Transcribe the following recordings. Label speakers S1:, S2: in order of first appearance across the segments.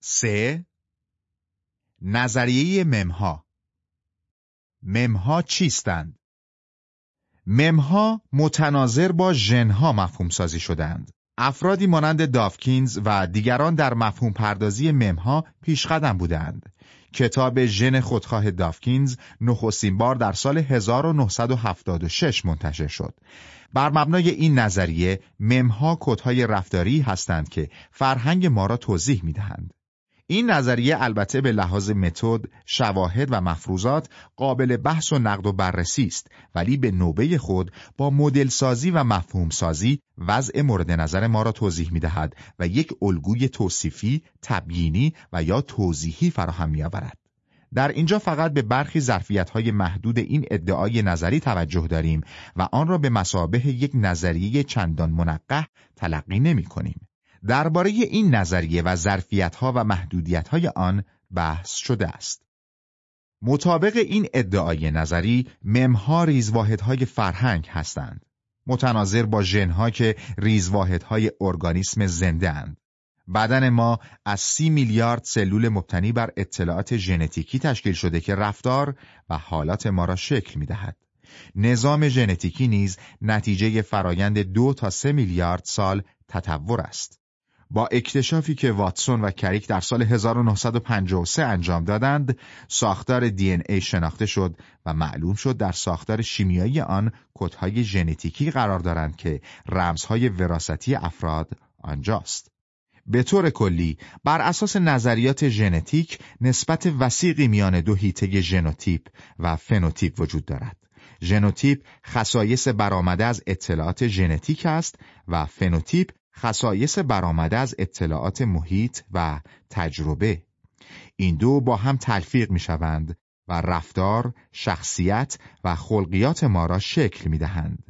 S1: سه نظریه ممها ممها چیستند؟ ممها متناظر با ژنها مفهوم سازی شدند. افرادی مانند دافکینز و دیگران در مفهوم پردازی ممها پیشقدم بودند. کتاب ژن خودخواه دافکینز نخستین بار در سال 1976 منتشر شد. بر مبنای این نظریه ممها کدهای رفتاری هستند که فرهنگ ما را توضیح می‌دهند. این نظریه البته به لحاظ متد، شواهد و مفروضات قابل بحث و نقد و بررسی است ولی به نوبه خود با مدل سازی و مفهوم سازی وضع مورد نظر ما را توضیح می دهد و یک الگوی توصیفی، تبیینی و یا توضیحی فراهم می آورد. در اینجا فقط به برخی ظرفیت‌های محدود این ادعای نظری توجه داریم و آن را به مسابه یک نظریه چندان منقح تلقی نمی کنیم. درباره این نظریه و ظرفیت‌ها و محدودیت‌های آن بحث شده است. مطابق این ادعای نظری ممها ریزواحدهای فرهنگ هستند. متناظر با ژنها که ریزواحدهای ارگانیسم زنده اند. بدن ما از سی میلیارد سلول مبتنی بر اطلاعات ژنتیکی تشکیل شده که رفتار و حالات ما را شکل می دهد. نظام ژنتیکی نیز نتیجه فرایند دو تا سه میلیارد سال تطور است. با اکتشافی که واتسون و کریک در سال 1953 انجام دادند، ساختار DNA شناخته شد و معلوم شد در ساختار شیمیایی آن کدهای ژنتیکی قرار دارند که رمزهای وراثتی افراد آنجاست. به طور کلی بر اساس نظریات ژنتیک نسبت وثیقی میان دو حیطه ژنوتیپ و فنوتیپ وجود دارد. ژنوتیپ خصایص برآمده از اطلاعات ژنتیک است و فنوتیپ خصایص برآمده از اطلاعات محیط و تجربه این دو با هم تلفیق می شوند و رفتار، شخصیت و خلقیات ما را شکل می دهند.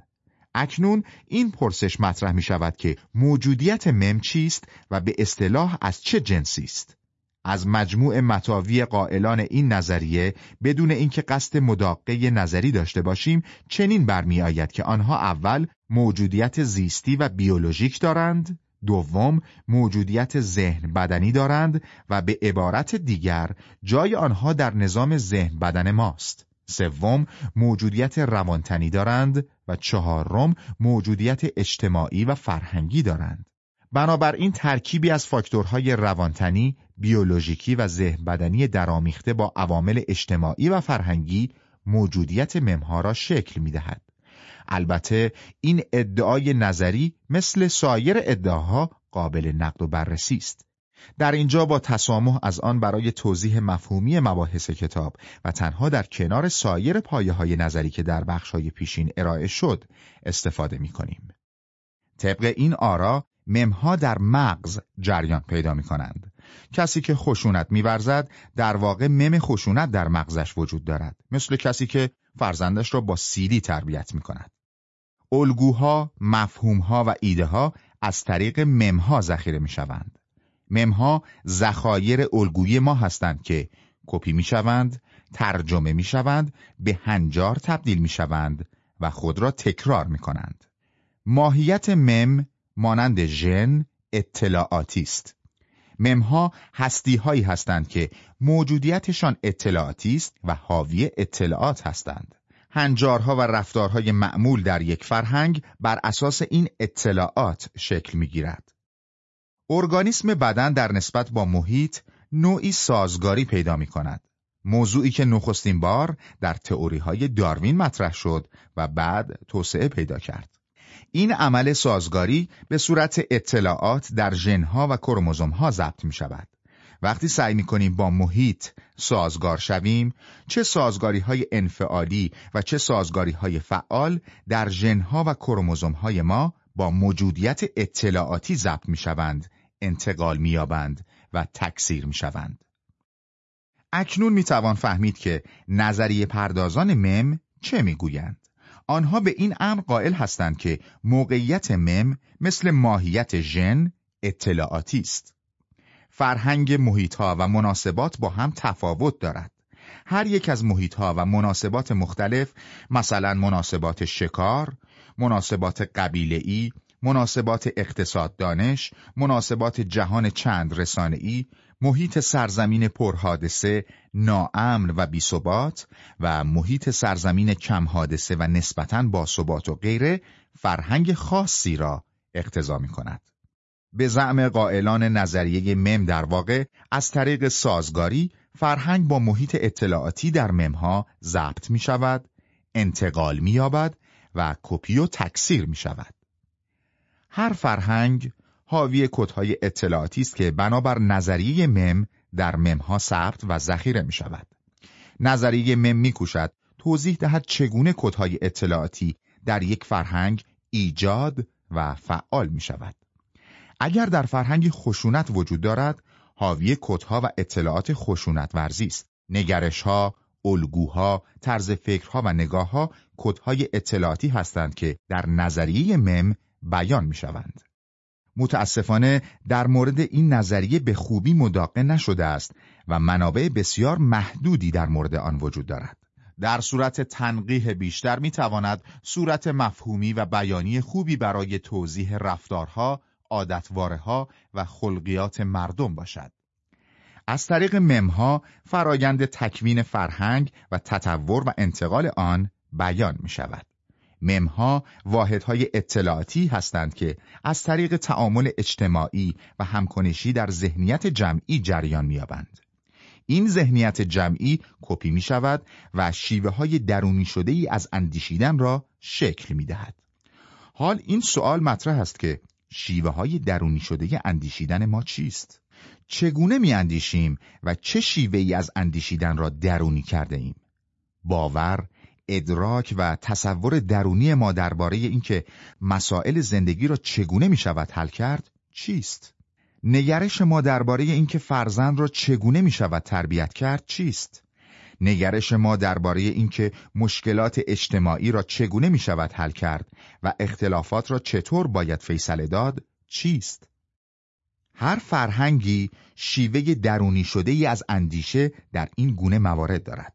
S1: اکنون این پرسش مطرح می شود که موجودیت مم چیست و به اصطلاح از چه جنسی است؟ از مجموع متاوی قائلان این نظریه بدون اینکه قصد مداقه نظری داشته باشیم چنین برمیآید که آنها اول موجودیت زیستی و بیولوژیک دارند. دوم موجودیت ذهن بدنی دارند و به عبارت دیگر جای آنها در نظام ذهن بدن ماست. سوم موجودیت روانتنی دارند و چهارم موجودیت اجتماعی و فرهنگی دارند. بنابراین ترکیبی از فاکتورهای روانتنی، بیولوژیکی و ذهن بدنی درامیخته با عوامل اجتماعی و فرهنگی موجودیت ممها را شکل می دهد. البته این ادعای نظری مثل سایر ادعاها قابل نقد و بررسی است. در اینجا با تسامح از آن برای توضیح مفهومی مباحث کتاب و تنها در کنار سایر پایه های نظری که در بخش های پیشین ارائه شد استفاده می کنیم. طبق این آرا ممها در مغز جریان پیدا می کنند. کسی که خشونت میورزد در واقع مم خشونت در مغزش وجود دارد مثل کسی که فرزندش را با سیلی تربیت می کند. الگوها، مفهومها و ایده ها از طریق ممها ذخیره می شوند. ممها ذخایر الگوی ما هستند که کپی می شوند، ترجمه می شوند، به هنجار تبدیل می شوند و خود را تکرار می کنند. ماهیت مم مانند ژن اطلاعاتی است. ممها هستی هایی هستند که موجودیتشان اطلاعاتی است و حاوی اطلاعات هستند. هنجارها و رفتارهای معمول در یک فرهنگ بر اساس این اطلاعات شکل می گیرد. ارگانیسم بدن در نسبت با محیط نوعی سازگاری پیدا می کند. موضوعی که نخستین بار در تئوری های داروین مطرح شد و بعد توسعه پیدا کرد. این عمل سازگاری به صورت اطلاعات در ژنها و ها ضبط می شود. وقتی سعی می کنیم با محیط سازگار شویم چه سازگاری های انفعالی و چه سازگاری های فعال در ژنها و های ما با موجودیت اطلاعاتی ضبط می شوند، انتقال می یابند و تکثیر می شوند. اکنون می توان فهمید که نظریه پردازان مم چه می گویند؟ آنها به این امر قائل هستند که موقعیت مم مثل ماهیت ژن اطلاعاتی است. فرهنگ محیطها و مناسبات با هم تفاوت دارد. هر یک از محیطها و مناسبات مختلف مثلا مناسبات شکار، مناسبات قبیله‌ای، مناسبات اقتصاد دانش، مناسبات جهان چند رسانه‌ای، محیط سرزمین پرحادثه، ناامن و بیثبات و محیط سرزمین کم حادثه و نسبتاً باثبات و غیره فرهنگ خاصی را اقتضا می کند. به زعم قائلان نظریه مم در واقع از طریق سازگاری فرهنگ با محیط اطلاعاتی در ممها ضبط می شود، انتقال می یابد و کپی و تکثیر می شود. هر فرهنگ حاوی کدهای اطلاعاتی است که بنابر نظریه مم در ممها ثبت و ذخیره می شود. نظریه مم می کوشد توضیح دهد چگونه کدهای اطلاعاتی در یک فرهنگ ایجاد و فعال می شود. اگر در فرهنگی خشونت وجود دارد، حاوی کدها و اطلاعات خشونت ورزی است. نگرشها، الگوها، طرز فکرها و نگاهها کدهای اطلاعاتی هستند که در نظریه مم بیان می شوند. متاسفانه در مورد این نظریه به خوبی مداقه نشده است و منابع بسیار محدودی در مورد آن وجود دارد. در صورت تنقیح بیشتر می تواند صورت مفهومی و بیانی خوبی برای توضیح رفتارها، عادتوارها و خلقیات مردم باشد. از طریق ممها فرایند تکوین فرهنگ و تطور و انتقال آن بیان می شود. ممها واحدهای اطلاعاتی هستند که از طریق تعامل اجتماعی و همکنشی در ذهنیت جمعی جریان می‌یابند. این ذهنیت جمعی کپی می شود و شیوه های درونی شده ای از اندیشیدن را شکل می دهد. حال این سوال مطرح است که شیوه های درونی شده اندیشیدن ما چیست؟ چگونه می اندیشیم و چه شیوه ای از اندیشیدن را درونی کرده ایم؟ باور، ادراک و تصور درونی ما درباره اینکه مسائل زندگی را چگونه می شود حل کرد چیست؟ نگرش ما درباره اینکه فرزند را چگونه می شود تربیت کرد چیست؟ نگرش ما درباره اینکه مشکلات اجتماعی را چگونه می شود حل کرد و اختلافات را چطور باید فیصله داد چیست؟ هر فرهنگی شیوه درونی شده ای از اندیشه در این گونه موارد دارد.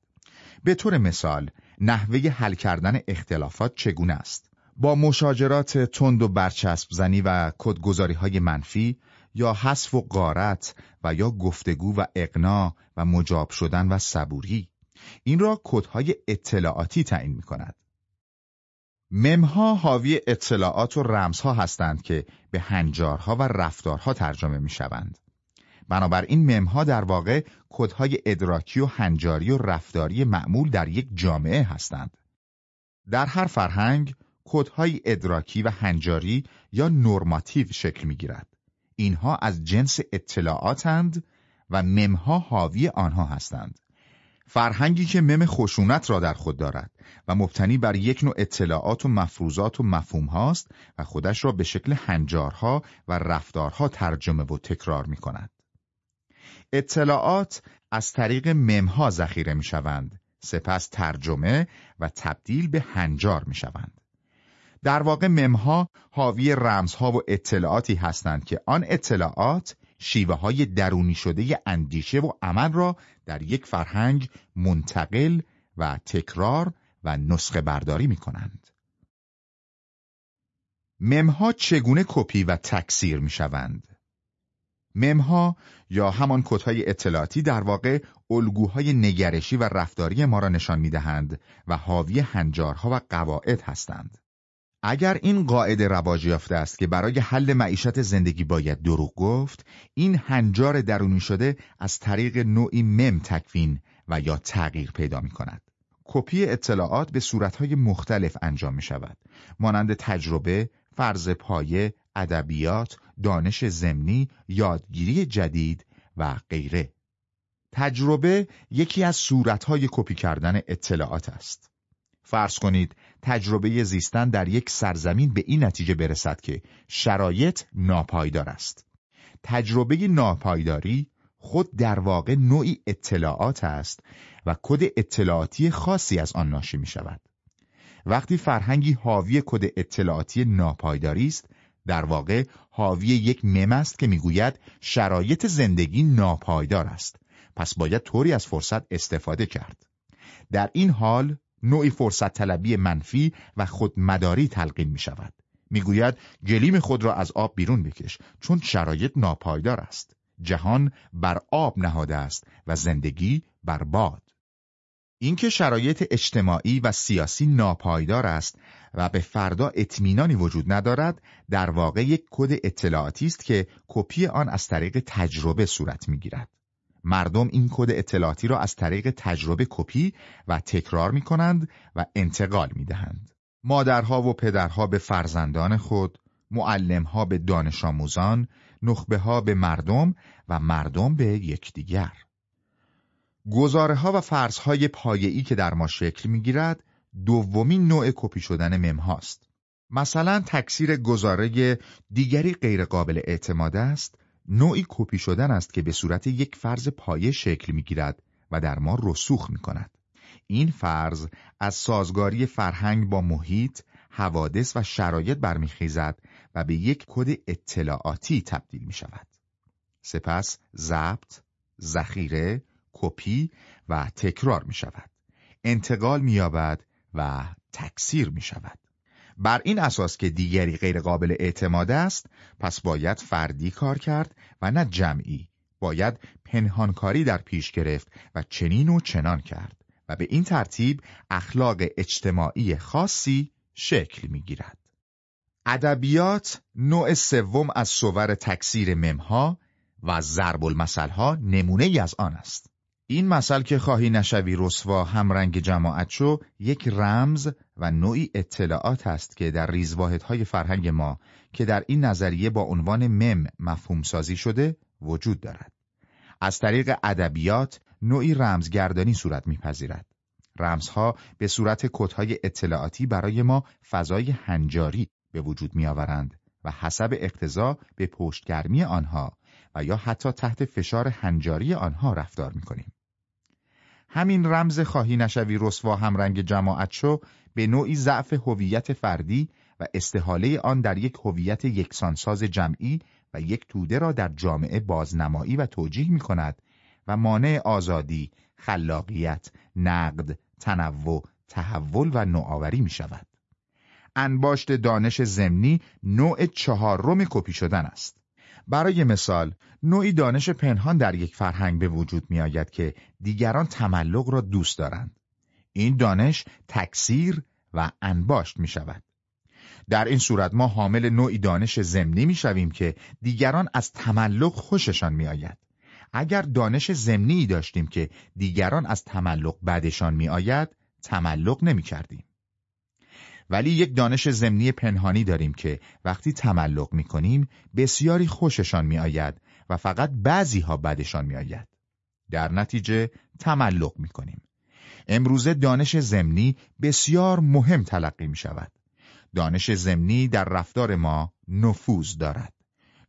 S1: به طور مثال نحوه حل کردن اختلافات چگونه است؟ با مشاجرات تند و برچسب زنی و کدگذاری های منفی یا حذف و قارت و یا گفتگو و اقنا و مجاب شدن و صبوری این را کدهای اطلاعاتی تعیین می کند. ممها حاوی اطلاعات و رمزها هستند که به هنجارها و رفتارها ترجمه می شوند. بنابراین ممها در واقع کدهای ادراکی و هنجاری و رفتاری معمول در یک جامعه هستند. در هر فرهنگ کدهای ادراکی و هنجاری یا نرماتیو شکل می گیرد. اینها از جنس اطلاعاتند و ممها حاوی آنها هستند. فرهنگی که مم خشونت را در خود دارد و مبتنی بر یک نوع اطلاعات و مفروضات و مفهوم هاست و خودش را به شکل هنجارها و رفتارها ترجمه و تکرار می کند. اطلاعات از طریق ممها ذخیره می شوند سپس ترجمه و تبدیل به هنجار می شوند. در واقع ممها حاوی رمزها و اطلاعاتی هستند که آن اطلاعات شیوه های درونی شده اندیشه و عمل را در یک فرهنگ منتقل و تکرار و نسخه برداری می کنند. ممها چگونه کپی و تکثیر می شوند؟ ممها یا همان کدهای اطلاعاتی در واقع الگوهای نگرشی و رفتاری ما را نشان می دهند و حاوی هنجارها و قواعد هستند. اگر این قاعده رواج یافته است که برای حل معیشت زندگی باید دروغ گفت این هنجار درونی شده از طریق نوعی مم تکوین و یا تغییر پیدا می کند کپی اطلاعات به صورتهای مختلف انجام می شود مانند تجربه، فرض پایه، ادبیات، دانش زمینی، یادگیری جدید و غیره. تجربه یکی از صورتهای کپی کردن اطلاعات است. فرض کنید تجربه زیستن در یک سرزمین به این نتیجه برسد که شرایط ناپایدار است. تجربه ناپایداری خود در واقع نوعی اطلاعات است و کد اطلاعاتی خاصی از آن ناشی می شود. وقتی فرهنگی حاوی کد اطلاعاتی ناپایداری است، در واقع حاوی یک مم است که می‌گوید شرایط زندگی ناپایدار است. پس باید طوری از فرصت استفاده کرد. در این حال نوعی فرصت طلبی منفی و خودمداری تلقین می شود. می‌گوید گلیم خود را از آب بیرون بکش چون شرایط ناپایدار است. جهان بر آب نهاده است و زندگی بر باد. اینکه شرایط اجتماعی و سیاسی ناپایدار است و به فردا اطمینانی وجود ندارد در واقع یک کد اطلاعاتی است که کپی آن از طریق تجربه صورت می‌گیرد مردم این کد اطلاعاتی را از طریق تجربه کپی و تکرار می کنند و انتقال می دهند. مادرها و پدرها به فرزندان خود، معلمها به دانش آموزان، نخبه ها به مردم و مردم به یکدیگر. گزاره ها و فرض های پایه‌ای که در ما شکل می گیرد دومین نوع کپی شدن مم هاست. مثلا تکثیر گزاره دیگری غیرقابل اعتماد است نوعی کپی شدن است که به صورت یک فرض پایه شکل می گیرد و در ما رسوخ می کند. این فرض از سازگاری فرهنگ با محیط، حوادث و شرایط برمیخیزد و به یک کد اطلاعاتی تبدیل می شود. سپس ضبط، ذخیره، کپی و تکرار می شود. انتقال می و تکثیر می شود. بر این اساس که دیگری غیرقابل اعتماد است پس باید فردی کار کرد و نه جمعی باید پنهانکاری در پیش گرفت و چنین و چنان کرد و به این ترتیب اخلاق اجتماعی خاصی شکل می‌گیرد. ادبیات نوع سوم از صور تکثیر ممها و ضرب المثلها نمونه ای از آن است. این مثل که خواهی نشوی رسوا همرنگ جماعت شو یک رمز و نوعی اطلاعات است که در ریزواحدهای فرهنگ ما که در این نظریه با عنوان مم مفهوم سازی شده وجود دارد. از طریق ادبیات نوعی رمزگردانی صورت میپذیرد. رمزها به صورت کدهای اطلاعاتی برای ما فضای هنجاری به وجود میآورند و حسب اقتضا به پشتگرمی آنها و یا حتی تحت فشار هنجاری آنها رفتار می‌کنیم. همین رمز خواهی نشوی رسوا همرنگ جماعت شو به نوعی ضعف هویت فردی و استحاله آن در یک هویت یکسانساز جمعی و یک توده را در جامعه بازنمایی و توجیه می کند و مانع آزادی، خلاقیت، نقد، تنوع، تحول و نوآوری می شود. انباشت دانش زمینی نوع چهارم کپی شدن است. برای مثال نوعی دانش پنهان در یک فرهنگ به وجود می آید که دیگران تملق را دوست دارند. این دانش تکثیر و انباشت می شود. در این صورت ما حامل نوعی دانش زمینی می شویم که دیگران از تملق خوششان می آید. اگر دانش زمینی داشتیم که دیگران از تملق بعدشان می آید، تملق نمی کردیم. ولی یک دانش زمینی پنهانی داریم که وقتی تملق می کنیم بسیاری خوششان می آید و فقط بعضی ها بدشان می آید. در نتیجه تملق می کنیم. امروزه دانش زمینی بسیار مهم تلقی می شود. دانش زمینی در رفتار ما نفوذ دارد.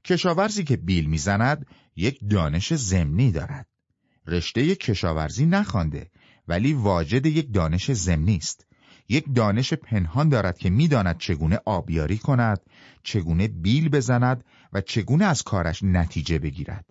S1: کشاورزی که بیل می‌زند یک دانش زمینی دارد. رشته کشاورزی نخوانده ولی واجد یک دانش زمینی است. یک دانش پنهان دارد که می‌داند چگونه آبیاری کند، چگونه بیل بزند و چگونه از کارش نتیجه بگیرد.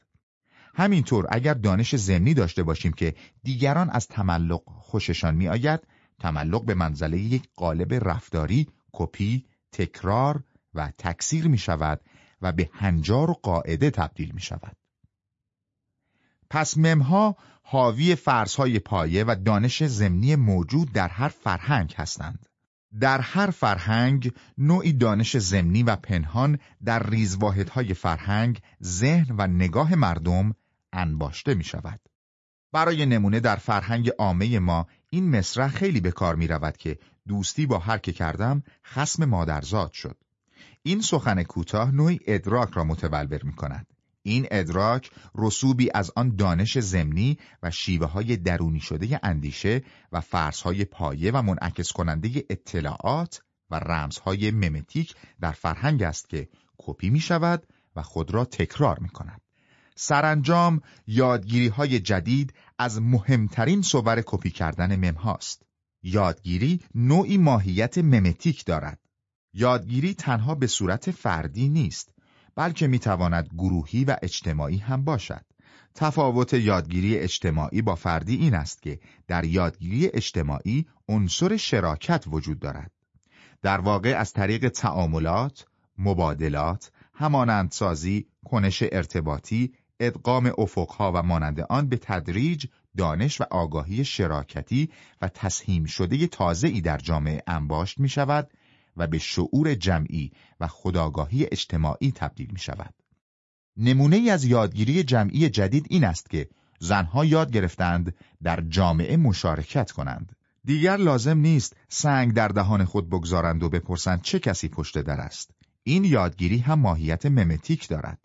S1: همینطور اگر دانش زمینی داشته باشیم که دیگران از تملق خوششان میآید، تملق به منزله یک قالب رفتاری، کپی، تکرار و تکثیر می شود و به هنجار و قاعده تبدیل می شود. پس ممها حاوی فرضهای پایه و دانش زمینی موجود در هر فرهنگ هستند. در هر فرهنگ نوعی دانش زمینی و پنهان در ریزواحدهای فرهنگ، ذهن و نگاه مردم انباشته می شود. برای نمونه در فرهنگ عامه ما این مصرع خیلی به کار می رود که دوستی با هر که کردم خسم مادرزاد شد. این سخن کوتاه نوعی ادراک را متولور می کند. این ادراک رسوبی از آن دانش زمینی و شیوه های درونی شده اندیشه و فرضهای پایه و منعکس کننده اطلاعات و رمزهای ممتیک در فرهنگ است که کپی می شود و خود را تکرار می کند. سرانجام یادگیری های جدید از مهمترین صور کپی کردن مم هاست. یادگیری نوعی ماهیت ممتیک دارد. یادگیری تنها به صورت فردی نیست بلکه می‌تواند گروهی و اجتماعی هم باشد. تفاوت یادگیری اجتماعی با فردی این است که در یادگیری اجتماعی عنصر شراکت وجود دارد. در واقع از طریق تعاملات، مبادلات، همانندسازی، کنش ارتباطی، ادغام افقها و مانند آن به تدریج دانش و آگاهی شراکتی و تسهیم شده تازه‌ای در جامعه انباشت می شود و به شعور جمعی و خداگاهی اجتماعی تبدیل می شود. نمونه از یادگیری جمعی جدید این است که زنها یاد گرفتند در جامعه مشارکت کنند. دیگر لازم نیست سنگ در دهان خود بگذارند و بپرسند چه کسی پشت در است. این یادگیری هم ماهیت ممتیک دارد.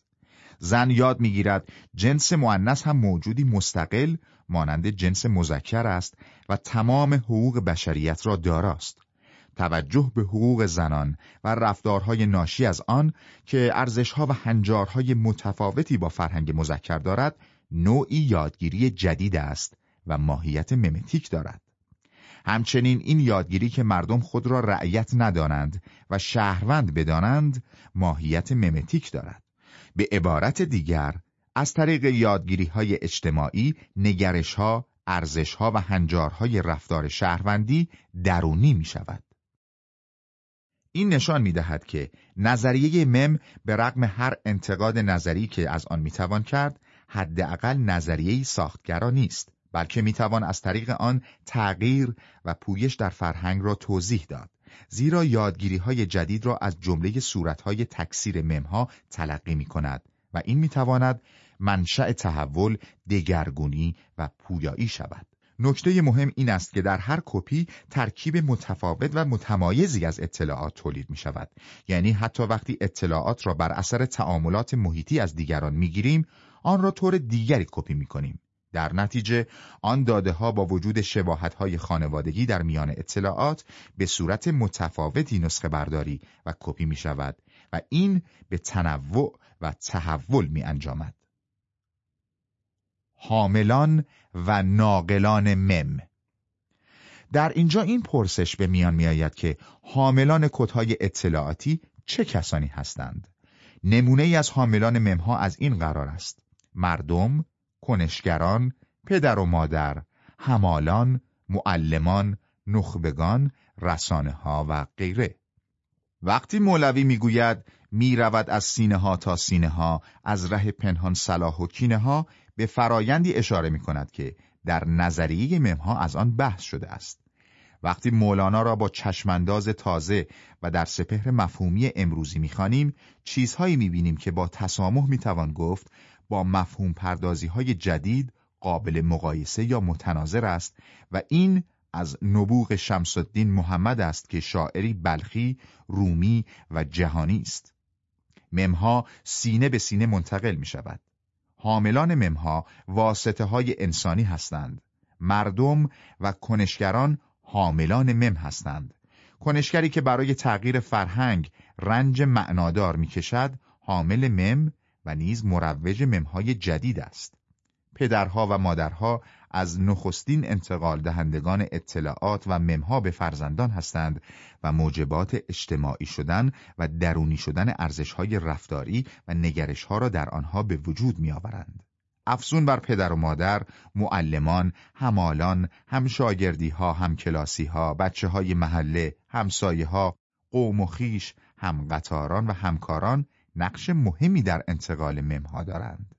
S1: زن یاد می‌گیرد جنس معنس هم موجودی مستقل مانند جنس مذکر است و تمام حقوق بشریت را داراست. توجه به حقوق زنان و رفتارهای ناشی از آن که ارزشها و هنجارهای متفاوتی با فرهنگ مذکر دارد نوعی یادگیری جدید است و ماهیت ممتیک دارد. همچنین این یادگیری که مردم خود را رعیت ندانند و شهروند بدانند ماهیت ممتیک دارد. به عبارت دیگر از طریق یادگیری های اجتماعی نگرش ها، ارزش ها و هنجارهای رفتار شهروندی درونی می شود. این نشان می دهد که نظریه مم به رغم هر انتقاد نظری که از آن می توان کرد حداقل نظریه ساختگرا نیست بلکه می توان از طریق آن تغییر و پویش در فرهنگ را توضیح داد زیرا یادگیری های جدید را از جمله صورت های تکثیر ممها تلقی می کند و این می تواند منشأ تحول دگرگونی و پویایی شود. نکته مهم این است که در هر کپی ترکیب متفاوت و متمایزی از اطلاعات تولید می شود. یعنی حتی وقتی اطلاعات را بر اثر تعاملات محیطی از دیگران می گیریم، آن را طور دیگری کپی می کنیم. در نتیجه آن داده ها با وجود شباهت های خانوادگی در میان اطلاعات به صورت متفاوتی نسخه برداری و کپی می شود و این به تنوع و تحول می انجامد. حاملان و ناقلان مم در اینجا این پرسش به میان می آید که حاملان کدهای اطلاعاتی چه کسانی هستند؟ نمونه ای از حاملان ممها از این قرار است مردم، کنشگران، پدر و مادر، همالان، معلمان، نخبگان، رسانه ها و غیره. وقتی مولوی می‌گوید می رود از سینه ها تا سینه ها از ره پنهان صلاح و کینه ها به فرایندی اشاره می کند که در نظریه ممها از آن بحث شده است. وقتی مولانا را با چشمانداز تازه و در سپهر مفهومی امروزی می‌خوانیم چیزهایی می‌بینیم که با تسامح می‌توان گفت با مفهوم پردازی های جدید قابل مقایسه یا متناظر است و این از نبوغ شمس الدین محمد است که شاعری بلخی، رومی و جهانی است. ممها سینه به سینه منتقل می شود. حاملان ممها واسطه های انسانی هستند. مردم و کنشگران حاملان مم هستند. کنشگری که برای تغییر فرهنگ رنج معنادار می کشد، حامل مم و نیز مروج ممهای جدید است. پدرها و مادرها از نخستین انتقال دهندگان اطلاعات و ممها به فرزندان هستند و موجبات اجتماعی شدن و درونی شدن ارزشهای رفتاری و نگرشها را در آنها به وجود می آورند. افزون بر پدر و مادر، معلمان، همالان، هم شاگردی ها، هم کلاسی ها، بچه های محله، همسایه ها، قوم و خیش، هم قطاران و همکاران نقش مهمی در انتقال ممها دارند.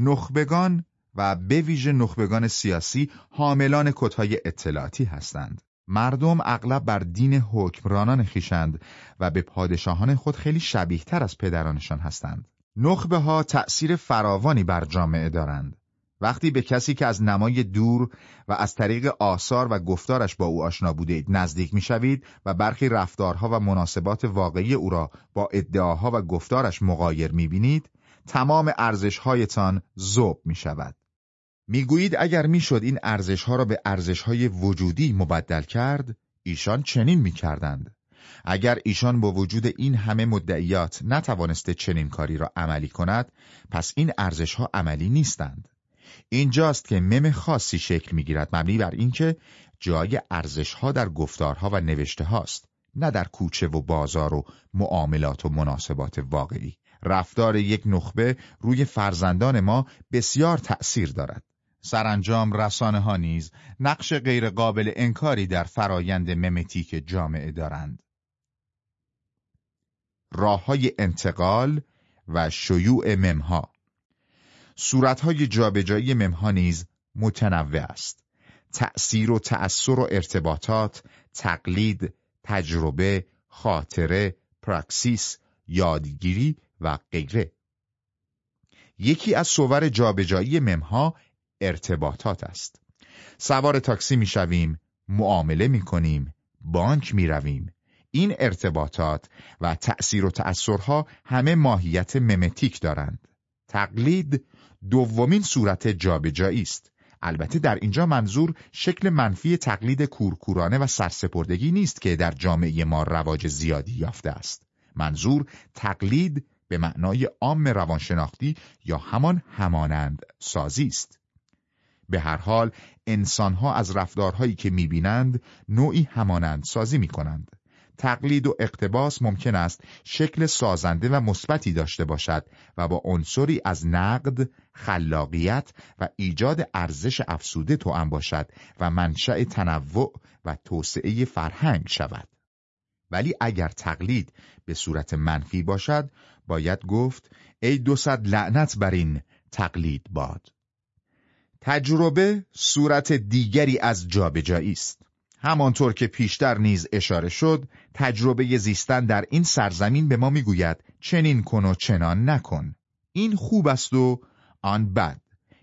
S1: نخبگان و به ویژه نخبگان سیاسی حاملان کتهای اطلاعاتی هستند. مردم اغلب بر دین حکمرانان خیشند و به پادشاهان خود خیلی شبیه تر از پدرانشان هستند. نخبه ها تأثیر فراوانی بر جامعه دارند. وقتی به کسی که از نمای دور و از طریق آثار و گفتارش با او آشنا بوده نزدیک می‌شوید و برخی رفتارها و مناسبات واقعی او را با ادعاها و گفتارش مقایر می‌بینید تمام ارزشهایتان ذوب می شود. می‌گویید اگر می‌شد این ارزشها را به ارزشهای وجودی مبدل کرد ایشان چنین می‌کردند. اگر ایشان با وجود این همه مدعیات نتوانسته چنین کاری را عملی کند پس این ارزشها عملی نیستند. اینجاست که مم خاصی شکل می‌گیرد مبنی بر اینکه جای ارزشها در گفتارها و نوشته هاست نه در کوچه و بازار و معاملات و مناسبات واقعی رفتار یک نخبه روی فرزندان ما بسیار تأثیر دارد سرانجام رسانه ها نیز نقش غیرقابل انکاری در فرایند ممتیک جامعه دارند راه های انتقال و شیوع ممها صورتهای جابجایی ممها نیز متنوع است. تأثیر و تأثیر و ارتباطات، تقلید، تجربه، خاطره، پراکسیس، یادگیری و غیره. یکی از صور جابجایی ممها ارتباطات است. سوار تاکسی می‌شویم، معامله می‌کنیم، بانک می‌رویم. این ارتباطات و تأثیر و تأثیرها همه ماهیت ممتیک دارند. تقلید دومین صورت جابجایی است. البته در اینجا منظور شکل منفی تقلید کورکورانه و سرسپردگی نیست که در جامعه ما رواج زیادی یافته است. منظور تقلید به معنای عام روانشناختی یا همان همانند سازی است. به هر حال انسانها از رفتارهایی که می‌بینند نوعی همانند سازی می‌کنند. تقلید و اقتباس ممکن است شکل سازنده و مثبتی داشته باشد و با عنصری از نقد، خلاقیت و ایجاد ارزش افسوده توأم باشد و منشأ تنوع و توسعه فرهنگ شود. ولی اگر تقلید به صورت منفی باشد باید گفت ای دو لعنت بر این تقلید باد تجربه صورت دیگری از جابجایی است. همانطور که پیشتر نیز اشاره شد تجربه زیستن در این سرزمین به ما می‌گوید چنین کن و چنان نکن. این خوب است و آن بد.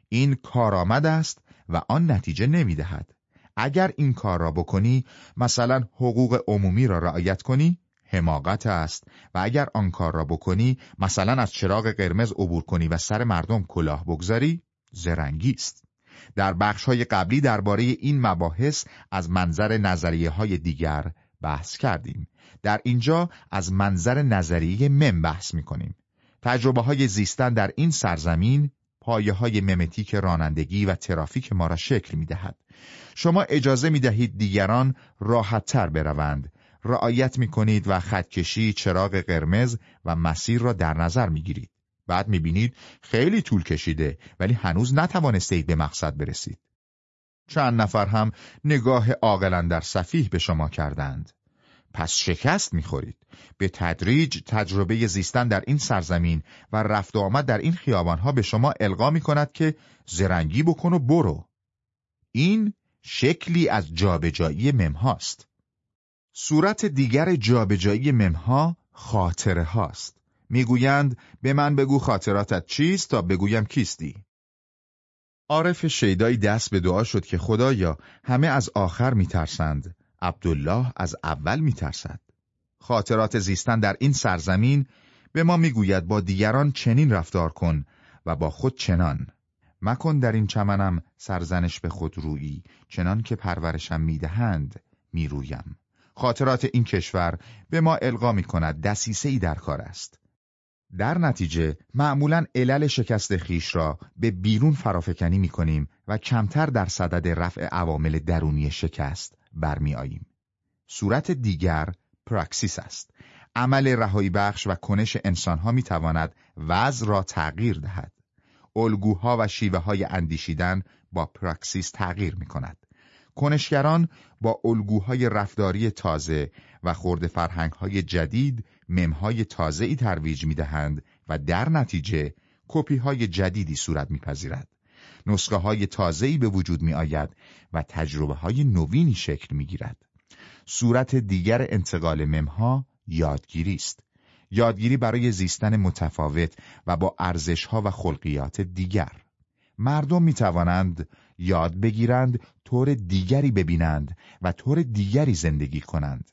S1: این کارآمد است و آن نتیجه نمی‌دهد. اگر این کار را بکنی مثلا حقوق عمومی را رعایت کنی حماقت است. و اگر آن کار را بکنی مثلا از چراغ قرمز عبور کنی و سر مردم کلاه بگذاری زرنگی است. در بخش های قبلی درباره این مباحث از منظر نظریه های دیگر بحث کردیم در اینجا از منظر نظریه مم بحث می کنیم تجربه های زیستن در این سرزمین پایه های ممتیک رانندگی و ترافیک ما را شکل می دهد. شما اجازه می دهید دیگران راحت تر بروند رعایت می کنید و خطکشی، چراغ قرمز و مسیر را در نظر می گیرید. بعد می بینید خیلی طول کشیده ولی هنوز نتوانستید به مقصد برسید. چند نفر هم نگاه عاقلا در صفیح به شما کردند. پس شکست می‌خورید. به تدریج تجربه زیستن در این سرزمین و رفت و آمد در این خیابانها به شما القا می کند که زرنگی بکن و برو. این شکلی از جابجایی ممهاست. صورت دیگر جابجایی ممها خاطره هاست. می‌گویند به من بگو خاطراتت چیست تا بگویم کیستی. عارف شیدایی دست به دعا شد که خدایا همه از آخر میترسند. عبدالله از اول میترسد. خاطرات زیستن در این سرزمین به ما می‌گوید با دیگران چنین رفتار کن و با خود چنان. مکن در این چمنم سرزنش به خود رویی چنان که پرورشم می‌دهند می‌رویم. خاطرات این کشور به ما القا می کند دسیسه ای در کار است. در نتیجه معمولا علل شکست خیش را به بیرون فرافکنی می کنیم و کمتر در صدد رفع عوامل درونی شکست برمی آییم. صورت دیگر پراکسیس است. عمل رهایی بخش و کنش انسانها می تواند وضع را تغییر دهد. الگوها و شیوه های اندیشیدن با پراکسیس تغییر می کند. کنشگران با الگوهای رفتاری تازه و خرده فرهنگهای جدید ممهای تازه ای ترویج می دهند و در نتیجه کپی های جدیدی صورت میپذیرد. نسخه های تازه ای به وجود می آید و تجربه های نوینی شکل می گیرد. صورت دیگر انتقال ممها یادگیری است. یادگیری برای زیستن متفاوت و با ارزش ها و خلقیات دیگر. مردم می توانند یاد بگیرند طور دیگری ببینند و طور دیگری زندگی کنند.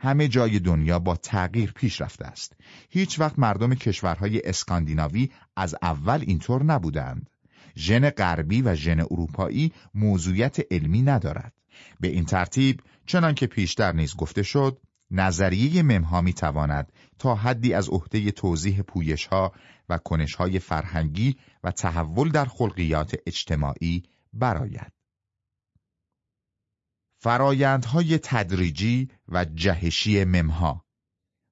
S1: همه جای دنیا با تغییر پیش رفته است. هیچ وقت مردم کشورهای اسکاندیناوی از اول اینطور نبودند. ژن غربی و ژن اروپایی موضوعیت علمی ندارد. به این ترتیب چنان که پیشتر نیز گفته شد نظریه ممها می تواند تا حدی از عهده توضیح پویش ها و کنش های فرهنگی و تحول در خلقیات اجتماعی براید. فرایندهای تدریجی و جهشی ممها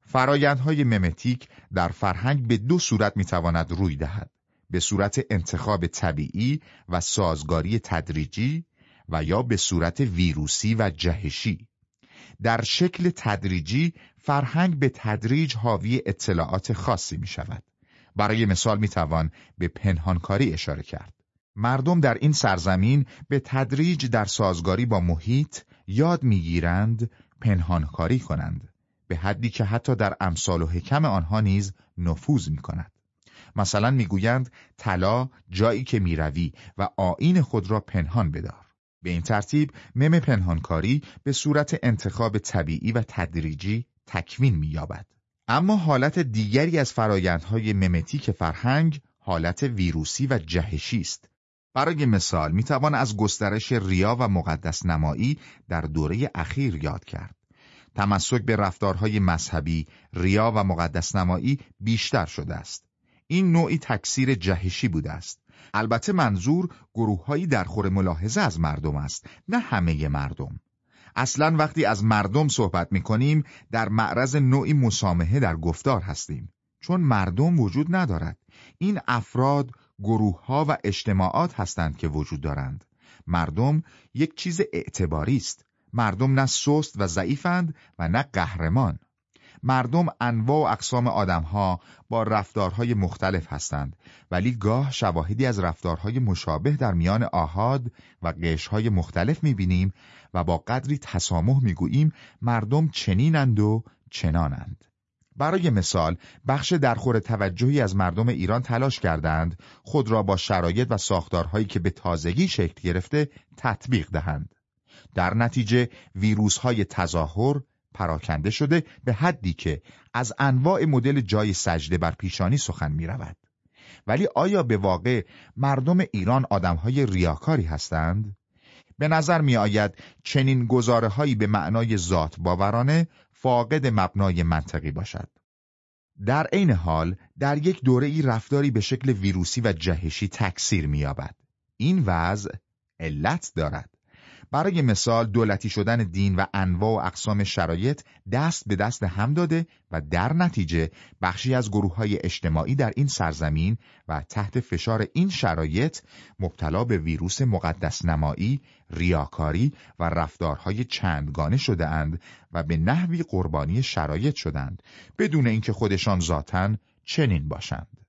S1: فرایندهای ممتیک در فرهنگ به دو صورت می‌تواند روی دهد به صورت انتخاب طبیعی و سازگاری تدریجی و یا به صورت ویروسی و جهشی در شکل تدریجی فرهنگ به تدریج حاوی اطلاعات خاصی می شود برای مثال می‌توان به پنهانکاری اشاره کرد. مردم در این سرزمین به تدریج در سازگاری با محیط یاد می‌گیرند پنهانکاری کنند به حدی که حتی در امثال و حکم آنها نیز نفوذ می کند. مثلا می‌گویند طلا جایی که می‌روی و آین خود را پنهان بدار. به این ترتیب مم پنهانکاری به صورت انتخاب طبیعی و تدریجی تکوین مییابد. اما حالت دیگری از فرایندهای ممتیک فرهنگ حالت ویروسی و جهشی است. برای مثال می‌توان از گسترش ریا و مقدس نمایی در دوره اخیر یاد کرد. تمسک به رفتارهای مذهبی، ریا و مقدس نمایی بیشتر شده است. این نوعی تکثیر جهشی بوده است. البته منظور گروههایی در خور ملاحظه از مردم است، نه همه مردم. اصلا وقتی از مردم صحبت می کنیم در معرض نوعی مسامحه در گفتار هستیم. چون مردم وجود ندارد. این افراد، گروه ها و اجتماعات هستند که وجود دارند. مردم یک چیز اعتباری است. مردم نه سست و ضعیفند و نه قهرمان. مردم انواع و اقسام آدمها با رفتارهای مختلف هستند ولی گاه شواهدی از رفتارهای مشابه در میان آهاد و قشهای مختلف می‌بینیم و با قدری تسامح می‌گوییم مردم چنینند و چنانند. برای مثال بخش درخور توجهی از مردم ایران تلاش کردند خود را با شرایط و ساختارهایی که به تازگی شکل گرفته تطبیق دهند. در نتیجه ویروس های تظاهر پراکنده شده به حدی که از انواع مدل جای سجده بر پیشانی سخن می رود. ولی آیا به واقع مردم ایران آدمهای ریاکاری هستند؟ به نظر می آید چنین گزاره هایی به معنای ذات باورانه فاقد مبنای منطقی باشد. در عین حال در یک دوره ای رفتاری به شکل ویروسی و جهشی تکثیر می‌یابد. این وضع علت دارد. برای مثال دولتی شدن دین و انواع و اقسام شرایط دست به دست هم داده و در نتیجه بخشی از گروه های اجتماعی در این سرزمین و تحت فشار این شرایط مبتلا به ویروس مقدس نمایی، ریاکاری و رفتارهای چندگانه شده اند و به نحوی قربانی شرایط شدند بدون اینکه خودشان ذاتن چنین باشند.